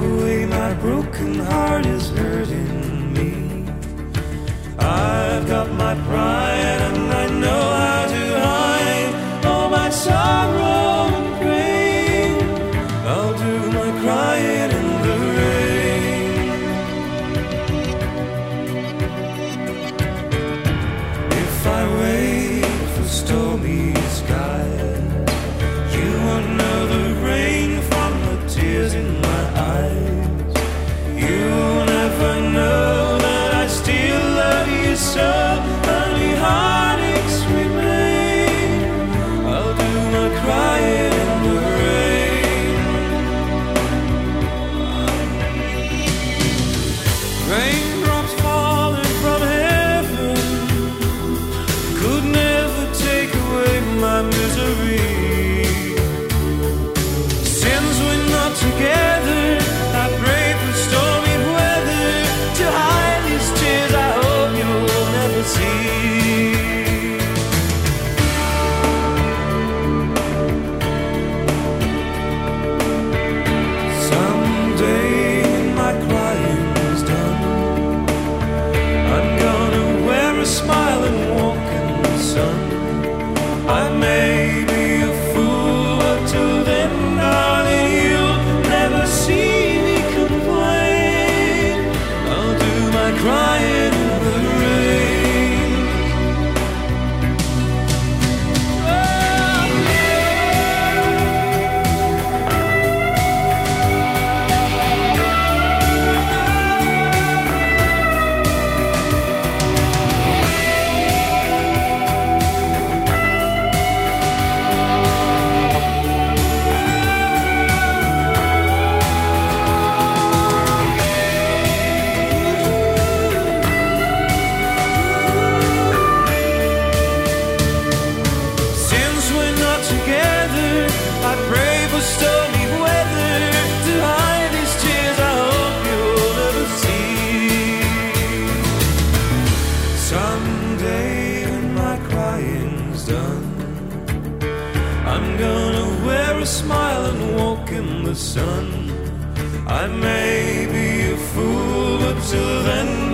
way my broken heart is hurting me. I've got my pride and I made Someday when my crying's done, I'm gonna wear a smile and walk in the sun. I may be a fool, but till then.